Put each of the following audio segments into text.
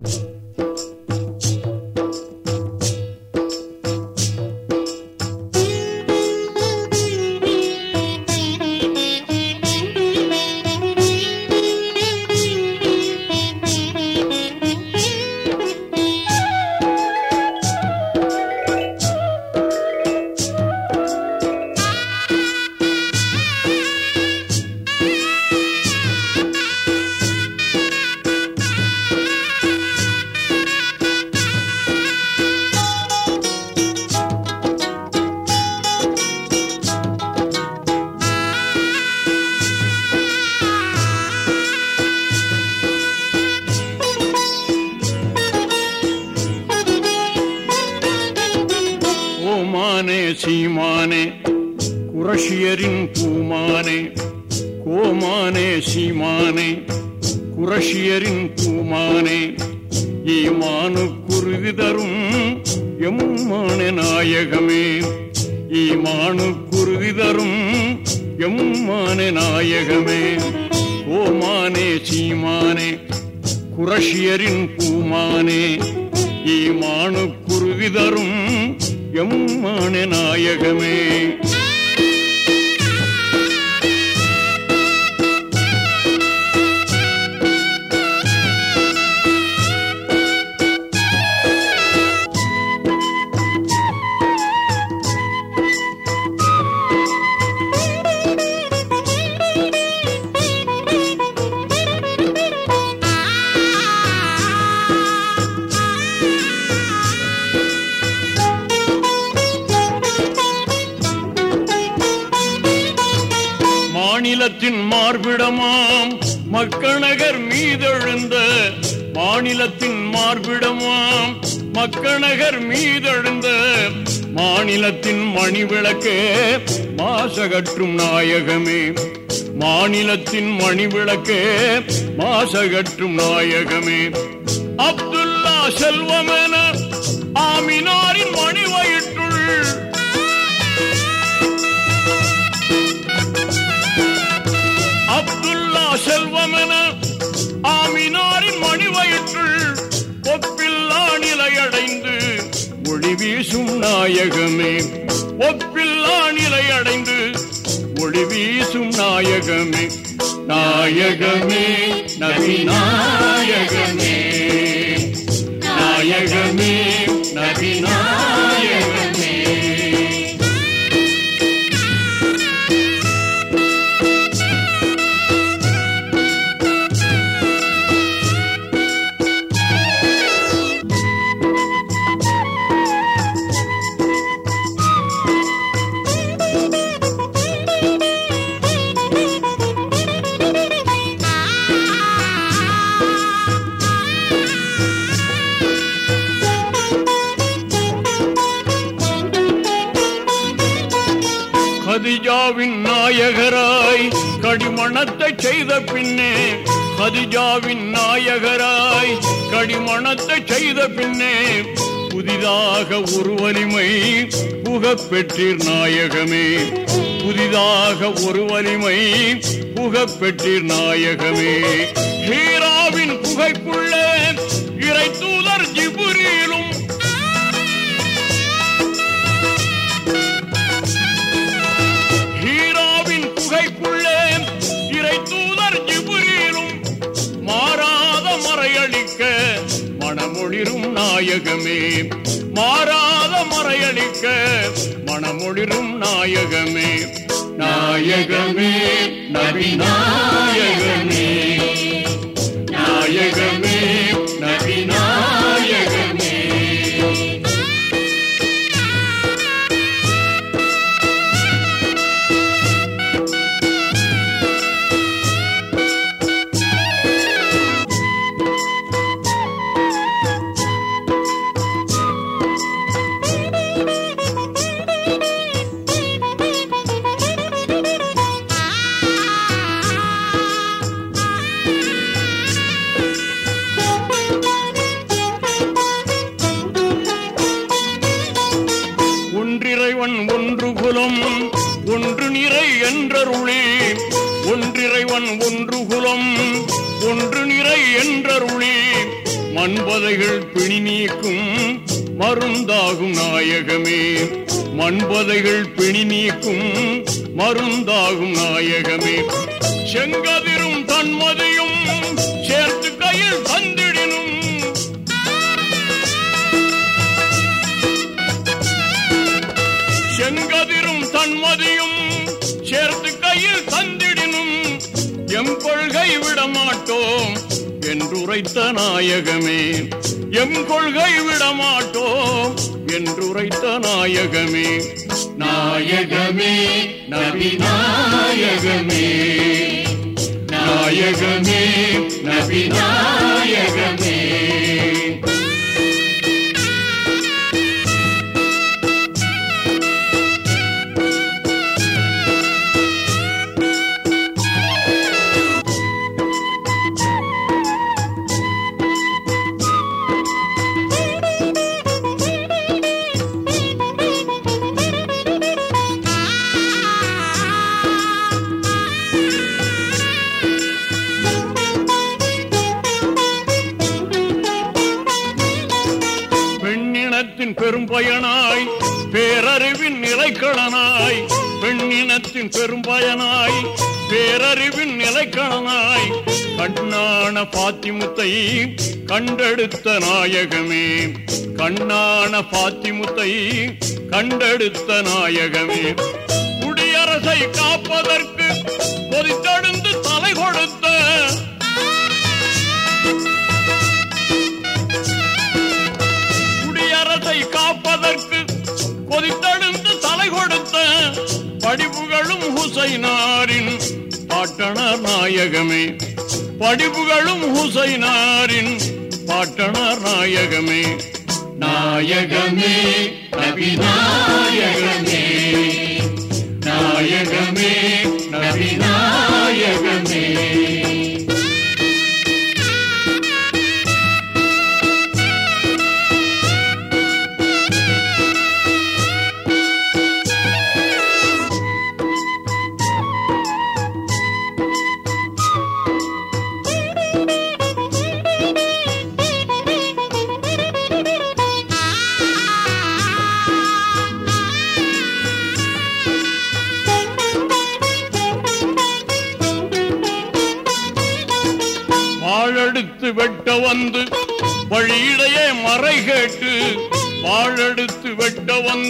ஓமானே சீமானே குரஷியரின் பூமானே கோமானே சீமானே குரஷியரின் பூமானே ஈமானு குருதி தரும் எம்மானே நாயகமே. ஈமானு குருதி தரும் எம்மானே நாயகமே. ஓமானே சீமானே குரஷியரின் பூமானே ஈமானு குருவி தரும் எம்மான நாயகமே. மாநிலத்தின் மார்பிடமாம். மக்கநகர் மீதெழுந்த மாநிலத்தின் மார்பிடமாம். மக்கநகர் மீதெழுந்த மாநிலத்தின் மணிவிளக்கே மாசகற்றும் நாயகமே. மாநிலத்தின் மணிவிளக்கே மாசகற்றும் நாயகமே. அப்துல்லா செல்வமென ஆமினாரின் மணிவயிற்றுள் செல்வமென ஆமினாரின் மணி வயிற்றுள் ஒப்பில்லா நிலையடைந்து ஒளி வீசும் நாயகமே. ஒப்பில்லா நிலையடைந்து ஒளி வீசும் நாயகமே. நாயகமே நபி நாயகமே நாயகமே நபி நாயகமே கதிஜாவின் நாயகராய் கடிமணத்தை செய்த பின்னே கதிஜாவின் நாயகராய் கடிமணத்தை செய்த பின்னே புதிதாக ஒரு வலிமை புகப் நாயகமே. புதிதாக ஒரு வலிமை புகப்பெற்றீர் நாயகமே. ஹீராவின் புகைக்குள்ளே நாயகமே. மாறாத மறையளிக்க மணமொழிரும் நாயகமே. நாயகமே நபி நாயகமே நாயகமே. குலம் ஒன்று நிறை என்றருளி. ஒன்றிறைவன் ஒன்று குலம் ஒன்று நிறை என்றருளி. மண்பதைகள் பிணி நீக்கும் மருந்தாகும் நாயகமே. மண்பதைகள் பிணி நீக்கும் மருந்தாகும் நாயகமே. செங்கதிரும் தன்மதியும் என்றுரைத்த நாயகமே எம் கொள்கை விடமாட்டோம் என்றுரைத்த நாயகமே. நாயகமே நபி நாயகமே நாயகமே நபி நாயகமே நிலைக்களனாய் பெண்ணினத்தின் பெரும்பயனாய் பேரறிவின் நிலைக்கணனாய் கண்ணான பாத்திமுத்தை கண்டெடுத்த நாயகமே கண்ணான பாத்திமுத்தை கண்டெடுத்த நாயகமே. குடியரசை காப்பதற்கு பொதித்தெழுந்து ஹுசைனாரின் பாட்டணர் நாயகமே. படிப்புகளும் ஹுசைனாரின் பாட்டணர் நாயகமே. நாயகமே நபி நாயகமே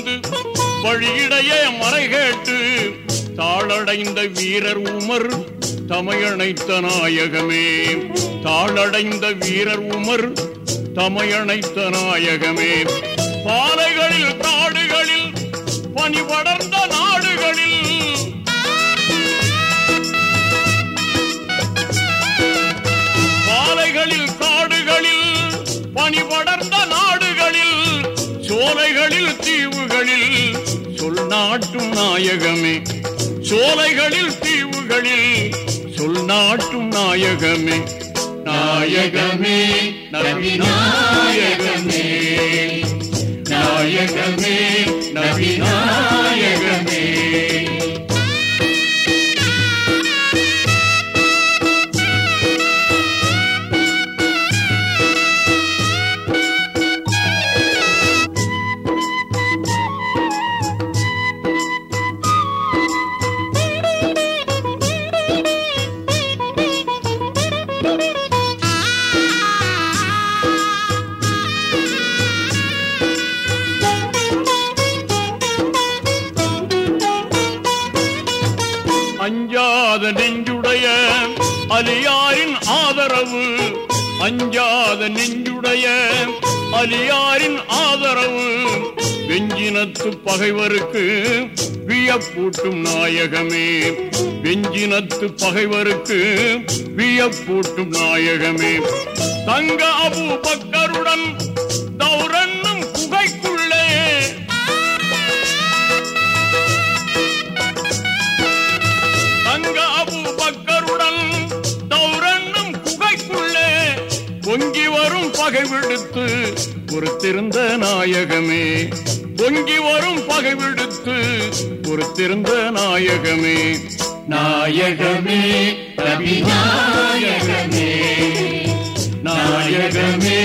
வெட்ட வந்து வழியிடையே மறை கேட்டு தாளடைந்த வீரர் உமர் தமையணைத்த நாயகமே. தாளடைந்த வீரர் உமர் தமையணைத்த நாயகமே. பாறைகளில் காடுகளில் பனி படர்ந்த நாட்டும் நாயகமே. சோலைகளில் தீவுகளில் சொல் நாட்டும் நாயகமே. நாயகமே நபி நாயகமே. நாயகமே நபி நாயகமே. அலியாரின் ஆதரவு அஞ்சாத நெஞ்சுடைய அலியாரின் ஆதரவு. வெஞ்சினத்து பகைவருக்கு வியப்பூட்டும் நாயகமே. வெஞ்சினத்து பகைவருக்கு வியப்பூட்டும் நாயகமே. தங்க அபு பக்கருடன் பொங்கி வரும் பகை விடுத்து பொறுத்திருந்த நாயகமே. பொங்கி வரும் பகை விடுத்து பொறுத்திருந்த நாயகமே. நாயகமே நபி நாயகமே. நாயகமே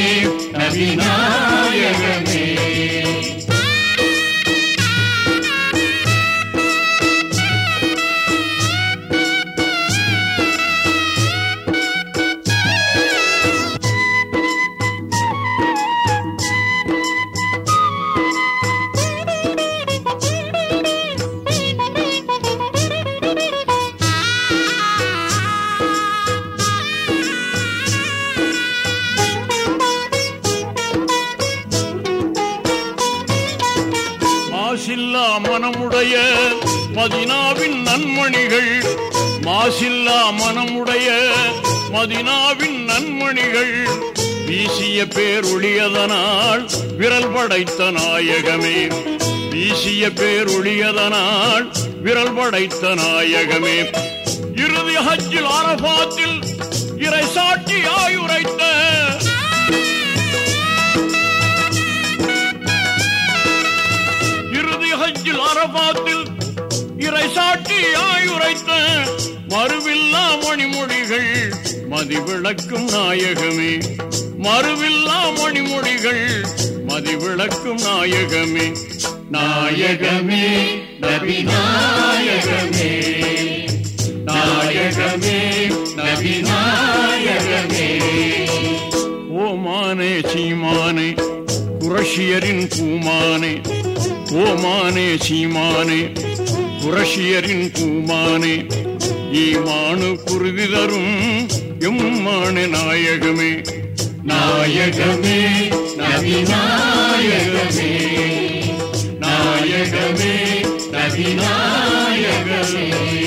நபி நாயகமே. மனமுடைய மதினாவின் நன்மணிகள். மாசில்லா மனமுடைய மதினாவின் நன்மணிகள். வீசிய பேருளியதனால் விரல் படைத்த நாயகமே. வீசிய பேருளியதனால் விரல் படைத்த நாயகமே. இறுதி ஹஜ்ஜில் அரபாத்தில் இறை சாட்சி ஆயுரைத்த அரபாத்தில் இறை சாட்சி ஆயுரைத்த மறுவில்லா மணிமொழிகள் மதிவிளக்கும் நாயகமே. மறுவில்லா மணிமொழிகள் மதிவிளக்கும் நாயகமே. நாயகமே நபி நாயகமே. நாயகமே நபி நாயகமே. ஓமானே சீமானே குரஷியரின் பூமானே. ஓமானே சீமானே புரஷியரின் பூமானே ஈமானு குருதி தரும் எம்மானே நாயகமே. நாயகமே நபி நாயகமே. நாயகமே நாயகமே.